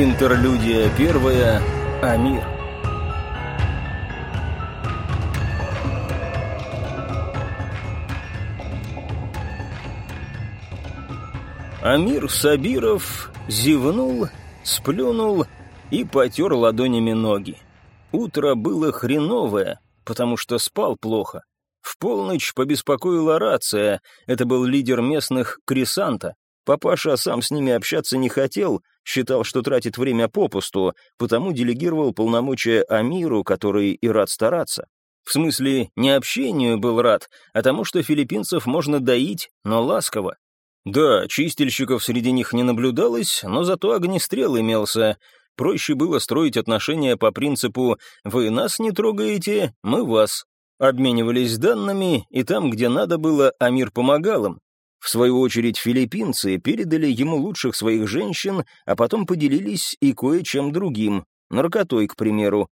Интерлюдия первая. Амир. Амир Сабиров зевнул, сплюнул и потер ладонями ноги. Утро было хреновое, потому что спал плохо. В полночь побеспокоила рация, это был лидер местных Крисанта. Папаша сам с ними общаться не хотел, считал, что тратит время попусту, потому делегировал полномочия Амиру, который и рад стараться. В смысле, не общению был рад, а тому, что филиппинцев можно доить, но ласково. Да, чистильщиков среди них не наблюдалось, но зато огнестрел имелся. Проще было строить отношения по принципу «вы нас не трогаете, мы вас». Обменивались данными, и там, где надо было, Амир помогал им. В свою очередь филиппинцы передали ему лучших своих женщин, а потом поделились и кое-чем другим, наркотой, к примеру.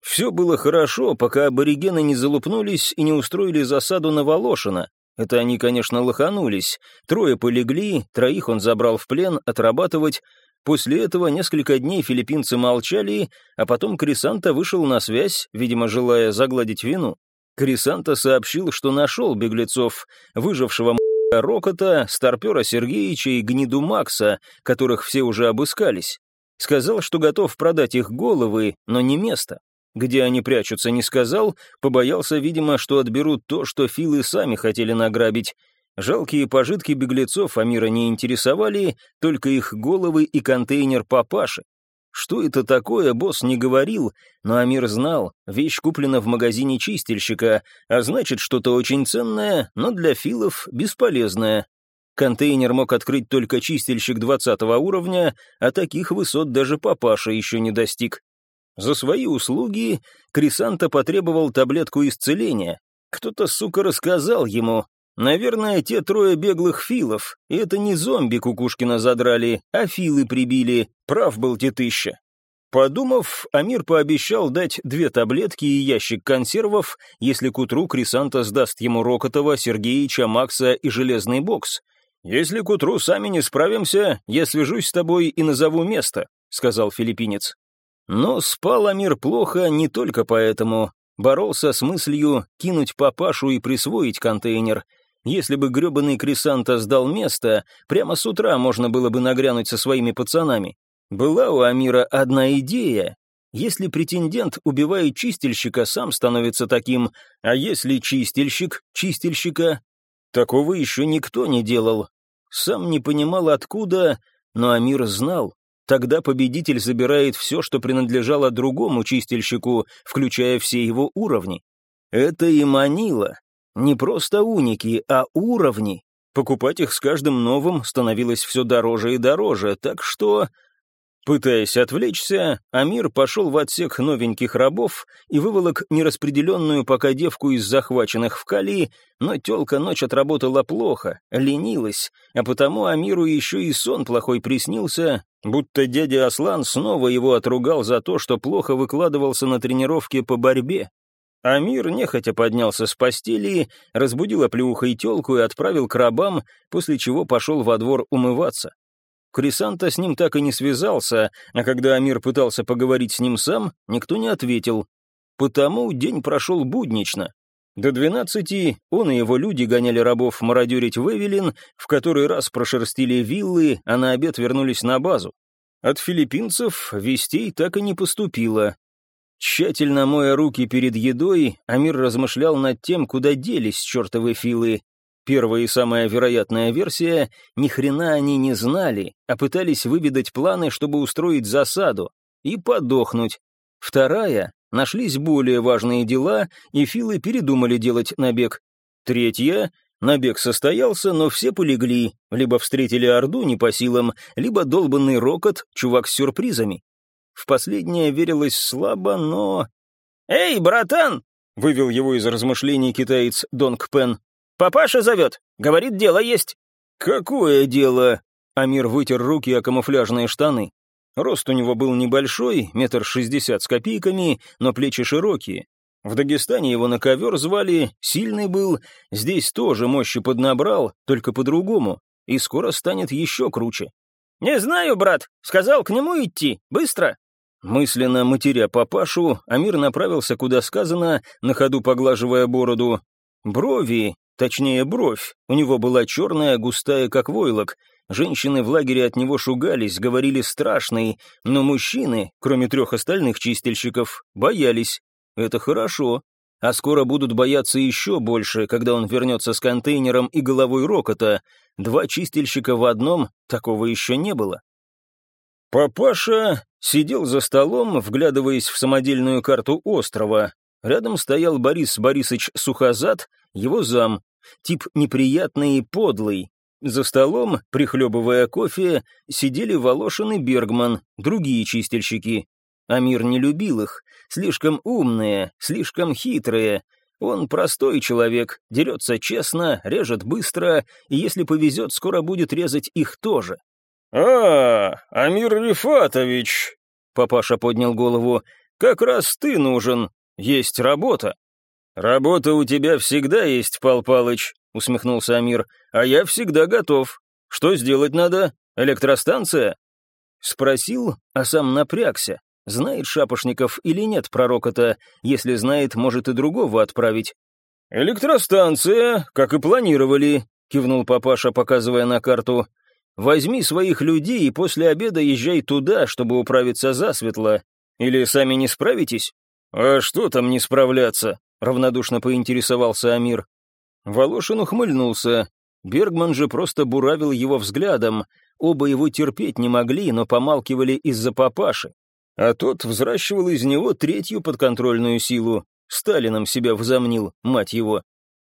Все было хорошо, пока аборигены не залупнулись и не устроили засаду на Волошина. Это они, конечно, лоханулись. Трое полегли, троих он забрал в плен отрабатывать. После этого несколько дней филиппинцы молчали, а потом Крисанта вышел на связь, видимо, желая загладить вину. Крисанта сообщил, что нашел беглецов, выжившего Рокота, Старпера Сергеевича и Гниду Макса, которых все уже обыскались. Сказал, что готов продать их головы, но не место. Где они прячутся, не сказал, побоялся, видимо, что отберут то, что филы сами хотели награбить. Жалкие пожитки беглецов Амира не интересовали, только их головы и контейнер папаши. Что это такое, босс не говорил, но Амир знал, вещь куплена в магазине чистильщика, а значит, что-то очень ценное, но для филов бесполезное. Контейнер мог открыть только чистильщик 20 уровня, а таких высот даже папаша еще не достиг. За свои услуги Крисанта потребовал таблетку исцеления. Кто-то, сука, рассказал ему, Наверное, те трое беглых филов, и это не зомби Кукушкина задрали, а филы прибили, прав был Тетыща. Подумав, Амир пообещал дать две таблетки и ящик консервов, если к утру Крисанта сдаст ему Рокотова, Сергеича, Макса и железный бокс. «Если к утру сами не справимся, я свяжусь с тобой и назову место», — сказал филиппинец. Но спал Амир плохо не только поэтому. Боролся с мыслью кинуть папашу и присвоить контейнер — если бы гребаный Крисанта сдал место, прямо с утра можно было бы нагрянуть со своими пацанами. Была у Амира одна идея. Если претендент убивает чистильщика, сам становится таким, а если чистильщик чистильщика, такого еще никто не делал. Сам не понимал откуда, но Амир знал. Тогда победитель забирает все, что принадлежало другому чистильщику, включая все его уровни. Это и манило, не просто уники, а уровни. Покупать их с каждым новым становилось все дороже и дороже, так что... Пытаясь отвлечься, Амир пошел в отсек новеньких рабов и выволок нераспределенную пока девку из захваченных в Кали, но телка ночь отработала плохо, ленилась, а потому Амиру еще и сон плохой приснился, будто дядя Аслан снова его отругал за то, что плохо выкладывался на тренировке по борьбе. Амир нехотя поднялся с постели, разбудил оплеухой телку и отправил к рабам, после чего пошел во двор умываться. Крисанта с ним так и не связался, а когда Амир пытался поговорить с ним сам, никто не ответил. Потому день прошел буднично. До двенадцати он и его люди гоняли рабов мародерить в Эвелин, в который раз прошерстили виллы, а на обед вернулись на базу. От филиппинцев вестей так и не поступило, Тщательно моя руки перед едой, Амир размышлял над тем, куда делись чертовы филы. Первая и самая вероятная версия — ни хрена они не знали, а пытались выведать планы, чтобы устроить засаду и подохнуть. Вторая — нашлись более важные дела, и филы передумали делать набег. Третья — набег состоялся, но все полегли, либо встретили Орду не по силам, либо долбанный рокот, чувак с сюрпризами. В последнее верилось слабо, но... «Эй, братан!» — вывел его из размышлений китаец Донг Пен. «Папаша зовет. Говорит, дело есть». «Какое дело?» Амир вытер руки о камуфляжные штаны. Рост у него был небольшой, метр шестьдесят с копейками, но плечи широкие. В Дагестане его на ковер звали, сильный был, здесь тоже мощи поднабрал, только по-другому, и скоро станет еще круче. «Не знаю, брат. Сказал к нему идти. Быстро». Мысленно матеря папашу, Амир направился, куда сказано, на ходу поглаживая бороду. Брови, точнее бровь, у него была черная, густая, как войлок. Женщины в лагере от него шугались, говорили страшный, но мужчины, кроме трех остальных чистильщиков, боялись. Это хорошо. А скоро будут бояться еще больше, когда он вернется с контейнером и головой рокота. Два чистильщика в одном, такого еще не было. Папаша сидел за столом, вглядываясь в самодельную карту острова. Рядом стоял Борис Борисович Сухозад, его зам, тип неприятный и подлый. За столом, прихлебывая кофе, сидели Волошин и Бергман, другие чистильщики. Амир не любил их, слишком умные, слишком хитрые. Он простой человек, дерется честно, режет быстро, и если повезет, скоро будет резать их тоже. «А, Амир Рифатович!» — папаша поднял голову. «Как раз ты нужен. Есть работа». «Работа у тебя всегда есть, Пал Палыч», — усмехнулся Амир. «А я всегда готов. Что сделать надо? Электростанция?» Спросил, а сам напрягся. Знает Шапошников или нет пророка-то? Если знает, может и другого отправить. «Электростанция, как и планировали», — кивнул папаша, показывая на карту. Возьми своих людей и после обеда езжай туда, чтобы управиться засветло. Или сами не справитесь? А что там не справляться? Равнодушно поинтересовался Амир. Волошин ухмыльнулся. Бергман же просто буравил его взглядом. Оба его терпеть не могли, но помалкивали из-за папаши. А тот взращивал из него третью подконтрольную силу. Сталином себя взомнил, мать его.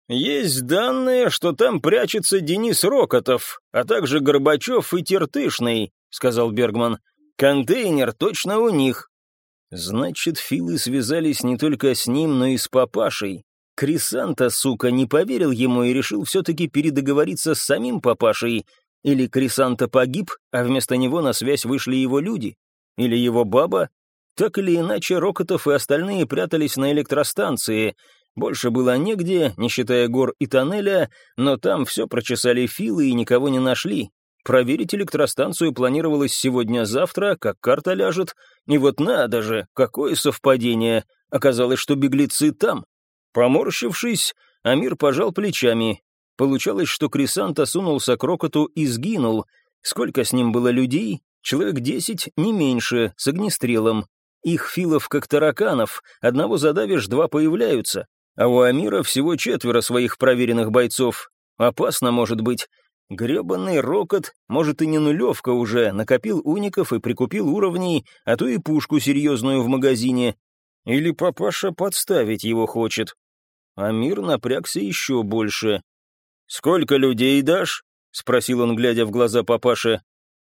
«Есть данные, что там прячется Денис Рокотов, а также Горбачев и Тертышный», — сказал Бергман. «Контейнер точно у них». Значит, филы связались не только с ним, но и с папашей. Крисанта, сука, не поверил ему и решил все-таки передоговориться с самим папашей. Или Крисанта погиб, а вместо него на связь вышли его люди. Или его баба. Так или иначе, Рокотов и остальные прятались на электростанции — больше было негде, не считая гор и тоннеля, но там все прочесали филы и никого не нашли. Проверить электростанцию планировалось сегодня-завтра, как карта ляжет. И вот надо же, какое совпадение. Оказалось, что беглецы там. Поморщившись, Амир пожал плечами. Получалось, что Крисанта сунулся к Рокоту и сгинул. Сколько с ним было людей? Человек десять, не меньше, с огнестрелом. Их филов как тараканов, одного задавишь, два появляются. А у Амира всего четверо своих проверенных бойцов. Опасно может быть. Гребанный рокот, может и не нулевка уже, накопил уников и прикупил уровней, а то и пушку серьезную в магазине. Или папаша подставить его хочет. Амир напрягся еще больше. «Сколько людей дашь?» — спросил он, глядя в глаза папаше.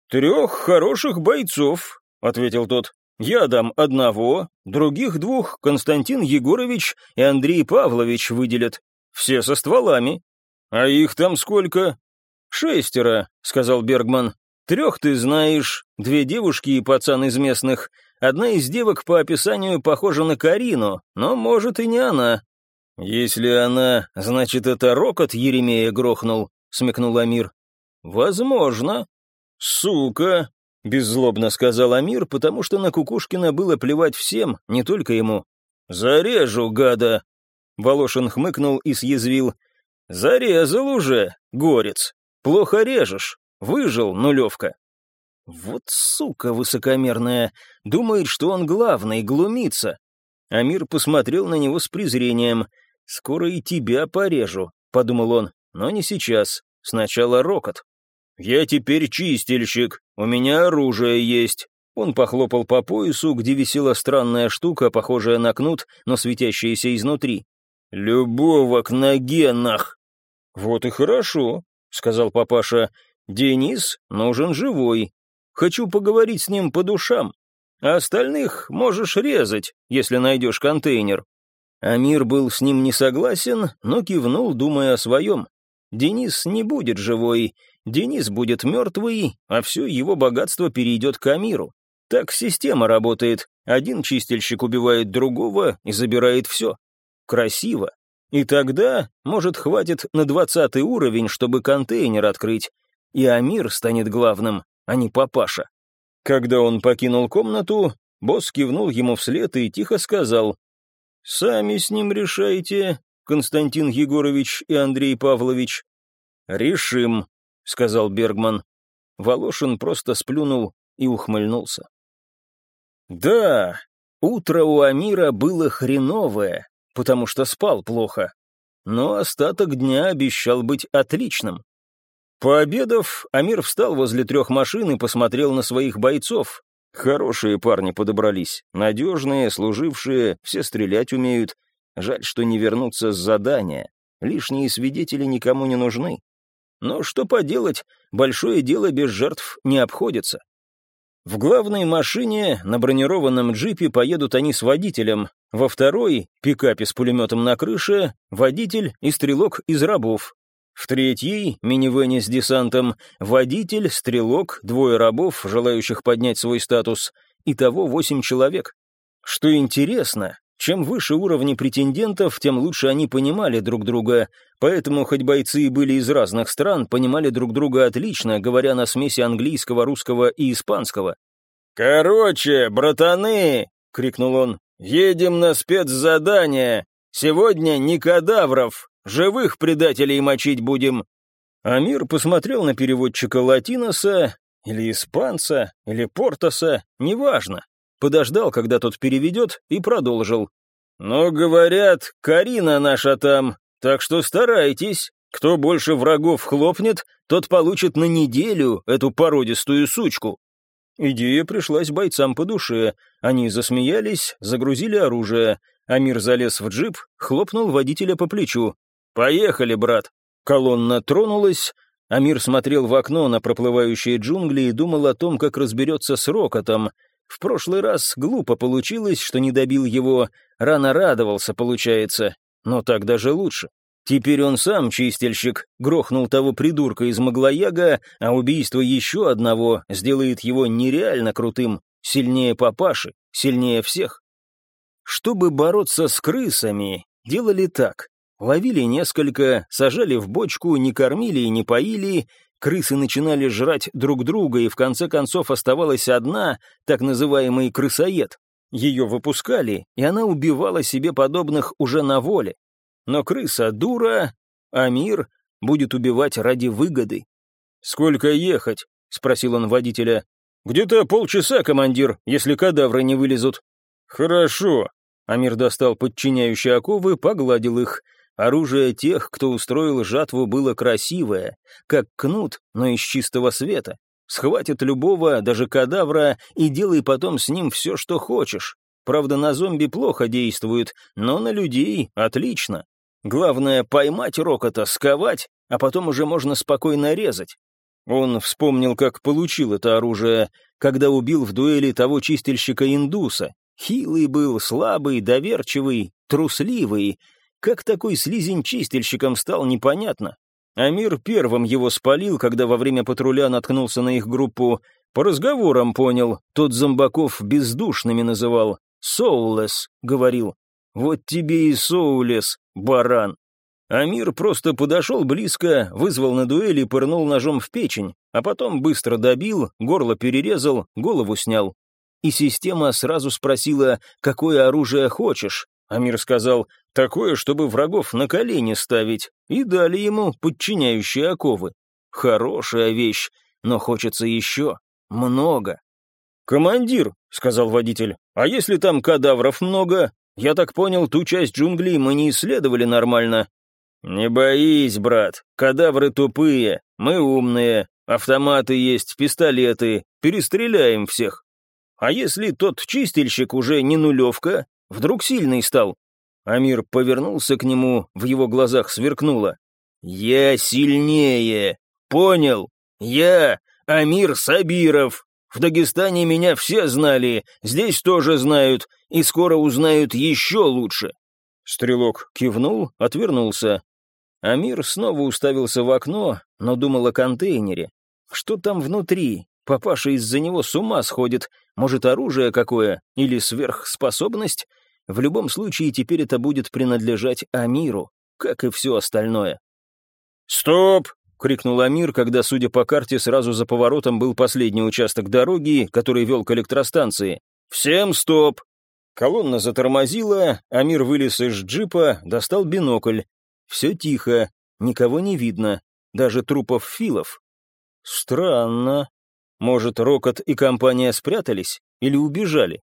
«Трех хороших бойцов», — ответил тот. Я дам одного, других двух Константин Егорович и Андрей Павлович выделят. Все со стволами. А их там сколько? Шестеро, сказал Бергман. Трех ты знаешь, две девушки и пацан из местных. Одна из девок по описанию похожа на Карину, но, может, и не она. Если она, значит, это рокот Еремея грохнул, смекнул Амир. Возможно. Сука, Беззлобно сказал Амир, потому что на Кукушкина было плевать всем, не только ему. «Зарежу, гада!» Волошин хмыкнул и съязвил. «Зарезал уже, горец. Плохо режешь. Выжил, нулевка». «Вот сука высокомерная. Думает, что он главный, глумится». Амир посмотрел на него с презрением. «Скоро и тебя порежу», — подумал он, — «но не сейчас. Сначала рокот». «Я теперь чистильщик, у меня оружие есть». Он похлопал по поясу, где висела странная штука, похожая на кнут, но светящаяся изнутри. «Любого к ноге, нах!» «Вот и хорошо», — сказал папаша. «Денис нужен живой. Хочу поговорить с ним по душам. А остальных можешь резать, если найдешь контейнер». Амир был с ним не согласен, но кивнул, думая о своем. Денис не будет живой, Денис будет мертвый, а все его богатство перейдет к Амиру. Так система работает. Один чистильщик убивает другого и забирает все. Красиво. И тогда, может, хватит на двадцатый уровень, чтобы контейнер открыть. И Амир станет главным. а не папаша. Когда он покинул комнату, босс кивнул ему вслед и тихо сказал, «Сами с ним решайте, Константин Егорович и Андрей Павлович». «Решим», — сказал Бергман. Волошин просто сплюнул и ухмыльнулся. Да, утро у Амира было хреновое, потому что спал плохо, но остаток дня обещал быть отличным. Пообедав, Амир встал возле трех машин и посмотрел на своих бойцов. Хорошие парни подобрались, надежные, служившие, все стрелять умеют. Жаль, что не вернутся с задания. Лишние свидетели никому не нужны. Но что поделать, большое дело без жертв не обходится. В главной машине, на бронированном джипе, поедут они с водителем, во второй, пикапе с пулеметом на крыше, водитель и стрелок из рабов. В третьей, минивэне с десантом, водитель, стрелок, двое рабов, желающих поднять свой статус, итого восемь человек. Что интересно, чем выше уровни претендентов, тем лучше они понимали друг друга, поэтому хоть бойцы и были из разных стран, понимали друг друга отлично, говоря на смеси английского, русского и испанского. «Короче, братаны!» — крикнул он. «Едем на спецзадание! Сегодня не кадавров, живых предателей мочить будем!» Амир посмотрел на переводчика Латиноса, или испанца, или Портоса, неважно подождал, когда тот переведет, и продолжил. «Но, говорят, Карина наша там, так что старайтесь. Кто больше врагов хлопнет, тот получит на неделю эту породистую сучку». Идея пришлась бойцам по душе. Они засмеялись, загрузили оружие. Амир залез в джип, хлопнул водителя по плечу. «Поехали, брат!» Колонна тронулась. Амир смотрел в окно на проплывающие джунгли и думал о том, как разберется с Рокотом. В прошлый раз глупо получилось, что не добил его, рано радовался, получается, но так даже лучше. Теперь он сам чистильщик, грохнул того придурка из Маглояга, а убийство еще одного сделает его нереально крутым, сильнее папаши, сильнее всех. Чтобы бороться с крысами, делали так. Ловили несколько, сажали в бочку, не кормили и не поили, крысы начинали жрать друг друга, и в конце концов оставалась одна, так называемый крысоед. Ее выпускали, и она убивала себе подобных уже на воле. Но крыса дура, а мир будет убивать ради выгоды. «Сколько ехать?» — спросил он водителя. «Где-то полчаса, командир, если кадавры не вылезут». «Хорошо». Амир достал подчиняющие оковы, погладил их. Оружие тех, кто устроил жатву, было красивое, как кнут, но из чистого света. Схватит любого, даже кадавра, и делай потом с ним все, что хочешь. Правда, на зомби плохо действует, но на людей отлично. Главное, поймать рокота, сковать, а потом уже можно спокойно резать. Он вспомнил, как получил это оружие, когда убил в дуэли того чистильщика-индуса. Хилый был, слабый, доверчивый, трусливый, как такой слизень чистильщиком стал, непонятно. Амир первым его спалил, когда во время патруля наткнулся на их группу. По разговорам понял, тот зомбаков бездушными называл. «Соулес», — говорил. «Вот тебе и Соулес, баран». Амир просто подошел близко, вызвал на дуэль и пырнул ножом в печень, а потом быстро добил, горло перерезал, голову снял. И система сразу спросила, какое оружие хочешь. Амир сказал, такое, чтобы врагов на колени ставить, и дали ему подчиняющие оковы. Хорошая вещь, но хочется еще. Много. «Командир», — сказал водитель, — «а если там кадавров много? Я так понял, ту часть джунглей мы не исследовали нормально». «Не боись, брат, кадавры тупые, мы умные, автоматы есть, пистолеты, перестреляем всех. А если тот чистильщик уже не нулевка, Вдруг сильный стал. Амир повернулся к нему, в его глазах сверкнуло. «Я сильнее! Понял? Я Амир Сабиров! В Дагестане меня все знали, здесь тоже знают, и скоро узнают еще лучше!» Стрелок кивнул, отвернулся. Амир снова уставился в окно, но думал о контейнере. Что там внутри? Папаша из-за него с ума сходит. Может, оружие какое? Или сверхспособность? В любом случае, теперь это будет принадлежать Амиру, как и все остальное. «Стоп!» — крикнул Амир, когда, судя по карте, сразу за поворотом был последний участок дороги, который вел к электростанции. «Всем стоп!» Колонна затормозила, Амир вылез из джипа, достал бинокль. Все тихо, никого не видно, даже трупов филов. Странно. Может, Рокот и компания спрятались или убежали?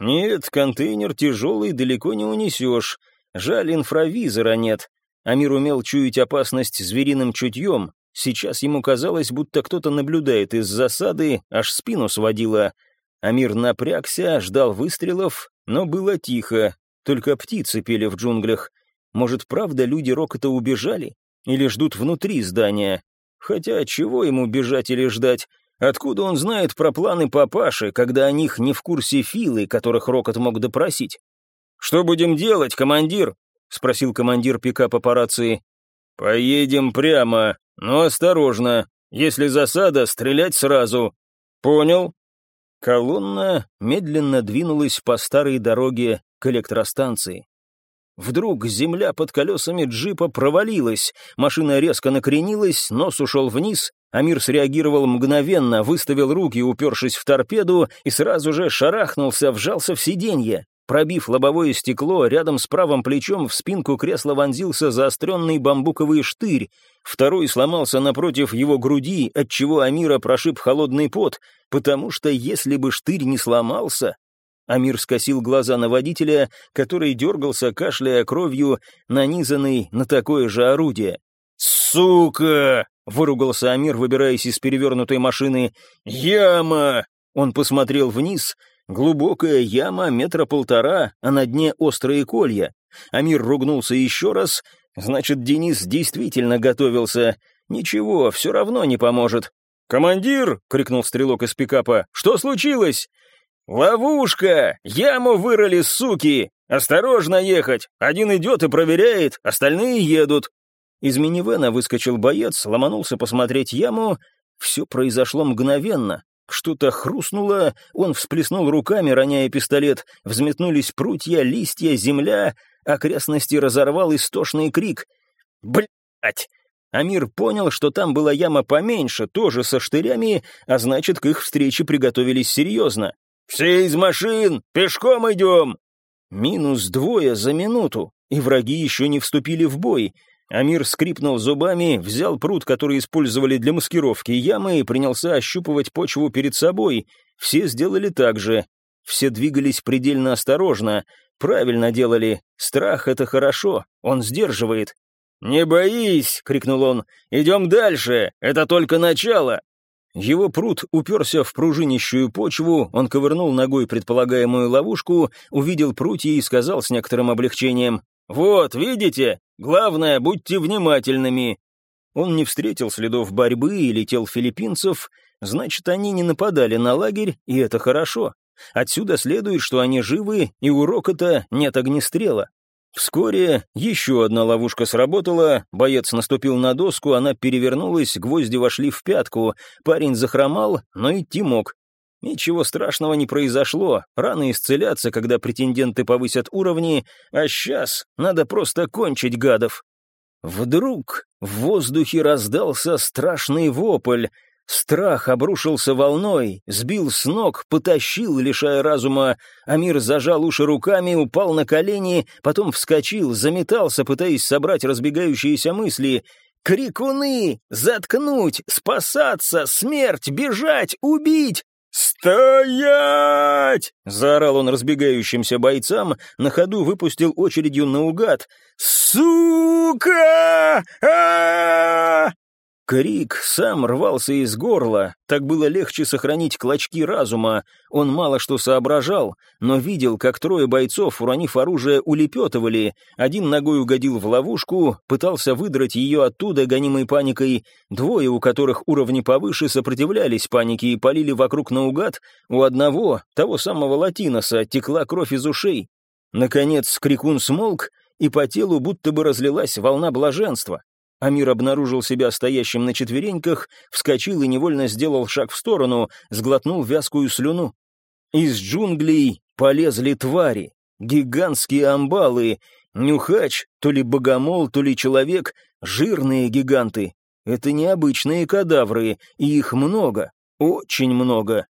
Нет, контейнер тяжелый, далеко не унесешь. Жаль, инфравизора нет. Амир умел чуять опасность звериным чутьем. Сейчас ему казалось, будто кто-то наблюдает из засады, аж спину сводило. Амир напрягся, ждал выстрелов, но было тихо, только птицы пели в джунглях. Может, правда, люди Рокота убежали? Или ждут внутри здания? Хотя, чего ему бежать или ждать? Откуда он знает про планы папаши, когда о них не в курсе Филы, которых Рокот мог допросить? «Что будем делать, командир?» — спросил командир пикапа по рации. «Поедем прямо, но осторожно. Если засада, стрелять сразу». «Понял», Колонна медленно двинулась по старой дороге к электростанции. Вдруг земля под колесами джипа провалилась, машина резко накренилась, нос ушел вниз, Амир среагировал мгновенно, выставил руки, упершись в торпеду, и сразу же шарахнулся, вжался в сиденье. Пробив лобовое стекло, рядом с правым плечом в спинку кресла вонзился заостренный бамбуковый штырь. Второй сломался напротив его груди, отчего Амира прошиб холодный пот, потому что если бы штырь не сломался... Амир скосил глаза на водителя, который дергался, кашляя кровью, нанизанный на такое же орудие. «Сука!» — выругался Амир, выбираясь из перевернутой машины. «Яма!» Он посмотрел вниз — Глубокая яма метра полтора, а на дне острые колья. Амир ругнулся еще раз. Значит, Денис действительно готовился. Ничего, все равно не поможет. «Командир!» — крикнул стрелок из пикапа. «Что случилось?» «Ловушка! Яму вырыли, суки! Осторожно ехать! Один идет и проверяет, остальные едут!» Из минивэна выскочил боец, ломанулся посмотреть яму. Все произошло мгновенно. Что-то хрустнуло, он всплеснул руками, роняя пистолет, взметнулись прутья, листья, земля, окрестности разорвал истошный крик. «Блядь!» Амир понял, что там была яма поменьше, тоже со штырями, а значит, к их встрече приготовились серьезно. «Все из машин! Пешком идем!» Минус двое за минуту, и враги еще не вступили в бой — Амир скрипнул зубами, взял пруд, который использовали для маскировки ямы, и принялся ощупывать почву перед собой. Все сделали так же. Все двигались предельно осторожно. Правильно делали. Страх — это хорошо, он сдерживает. «Не боись!» — крикнул он. «Идем дальше! Это только начало!» Его пруд уперся в пружинищую почву, он ковырнул ногой предполагаемую ловушку, увидел прутья и сказал с некоторым облегчением «Вот, видите? Главное, будьте внимательными». Он не встретил следов борьбы и летел филиппинцев, значит, они не нападали на лагерь, и это хорошо. Отсюда следует, что они живы, и у Рокота нет огнестрела. Вскоре еще одна ловушка сработала, боец наступил на доску, она перевернулась, гвозди вошли в пятку, парень захромал, но идти мог. Ничего страшного не произошло, рано исцеляться, когда претенденты повысят уровни, а сейчас надо просто кончить гадов. Вдруг в воздухе раздался страшный вопль. Страх обрушился волной, сбил с ног, потащил, лишая разума. Амир зажал уши руками, упал на колени, потом вскочил, заметался, пытаясь собрать разбегающиеся мысли. «Крикуны! Заткнуть! Спасаться! Смерть! Бежать! Убить!» «Стоять!» — заорал он разбегающимся бойцам, на ходу выпустил очередью наугад. «Сука! а, Крик сам рвался из горла, так было легче сохранить клочки разума. Он мало что соображал, но видел, как трое бойцов, уронив оружие, улепетывали. Один ногой угодил в ловушку, пытался выдрать ее оттуда, гонимой паникой. Двое, у которых уровни повыше, сопротивлялись панике и полили вокруг наугад. У одного, того самого латиноса, текла кровь из ушей. Наконец крикун смолк, и по телу будто бы разлилась волна блаженства. Амир обнаружил себя стоящим на четвереньках, вскочил и невольно сделал шаг в сторону, сглотнул вязкую слюну. Из джунглей полезли твари, гигантские амбалы, нюхач, то ли богомол, то ли человек, жирные гиганты. Это необычные кадавры, и их много, очень много.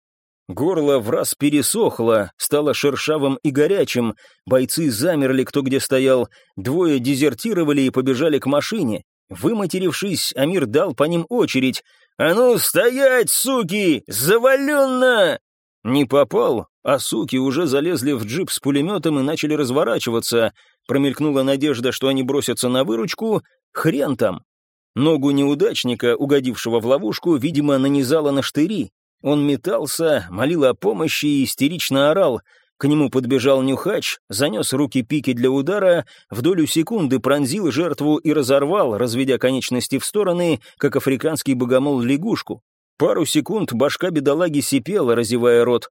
Горло в раз пересохло, стало шершавым и горячим, бойцы замерли кто где стоял, двое дезертировали и побежали к машине. Выматерившись, Амир дал по ним очередь. «А ну, стоять, суки! Заваленно!» Не попал, а суки уже залезли в джип с пулеметом и начали разворачиваться. Промелькнула надежда, что они бросятся на выручку. Хрен там. Ногу неудачника, угодившего в ловушку, видимо, нанизала на штыри. Он метался, молил о помощи и истерично орал. К нему подбежал нюхач, занес руки пики для удара, в долю секунды пронзил жертву и разорвал, разведя конечности в стороны, как африканский богомол лягушку. Пару секунд башка бедолаги сипела, разевая рот.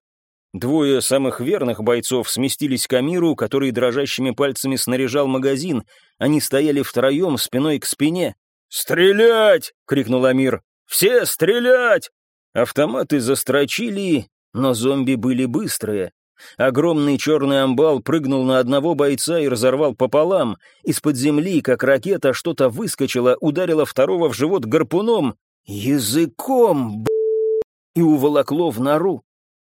Двое самых верных бойцов сместились к Амиру, который дрожащими пальцами снаряжал магазин. Они стояли втроем, спиной к спине. «Стрелять!» — крикнул Амир. «Все стрелять!» Автоматы застрочили, но зомби были быстрые. Огромный черный амбал прыгнул на одного бойца и разорвал пополам. Из-под земли, как ракета, что-то выскочило, ударило второго в живот гарпуном. Языком, б***, и уволокло в нору.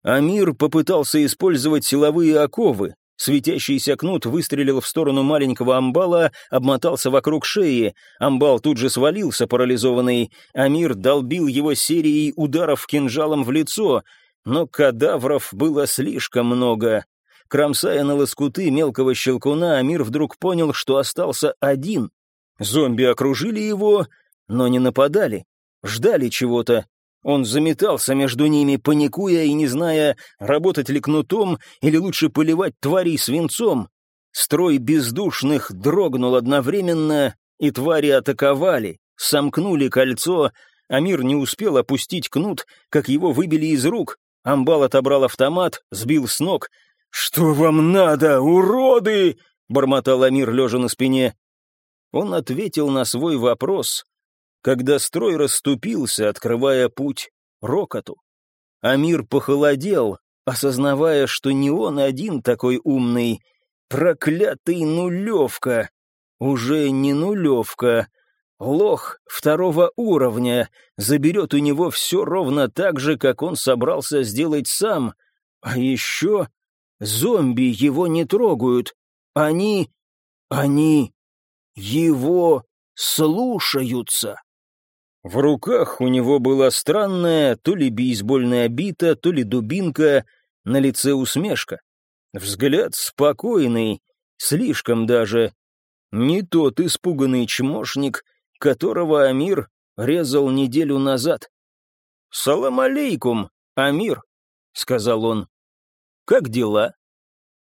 Амир попытался использовать силовые оковы. Светящийся кнут выстрелил в сторону маленького амбала, обмотался вокруг шеи. Амбал тут же свалился, парализованный. Амир долбил его серией ударов кинжалом в лицо, но кадавров было слишком много. Кромсая на лоскуты мелкого щелкуна, Амир вдруг понял, что остался один. Зомби окружили его, но не нападали, ждали чего-то. Он заметался между ними, паникуя и не зная, работать ли кнутом или лучше поливать тварей свинцом. Строй бездушных дрогнул одновременно, и твари атаковали, сомкнули кольцо. Амир не успел опустить кнут, как его выбили из рук. Амбал отобрал автомат, сбил с ног. «Что вам надо, уроды?» — бормотал Амир, лежа на спине. Он ответил на свой вопрос, когда строй расступился, открывая путь рокоту. А мир похолодел, осознавая, что не он один такой умный. Проклятый нулевка! Уже не нулевка. Лох второго уровня заберет у него все ровно так же, как он собрался сделать сам. А еще зомби его не трогают. Они... они... его слушаются. В руках у него была странная то ли бейсбольная бита, то ли дубинка, на лице усмешка. Взгляд спокойный, слишком даже. Не тот испуганный чмошник, которого Амир резал неделю назад. «Салам алейкум, Амир», — сказал он. «Как дела?»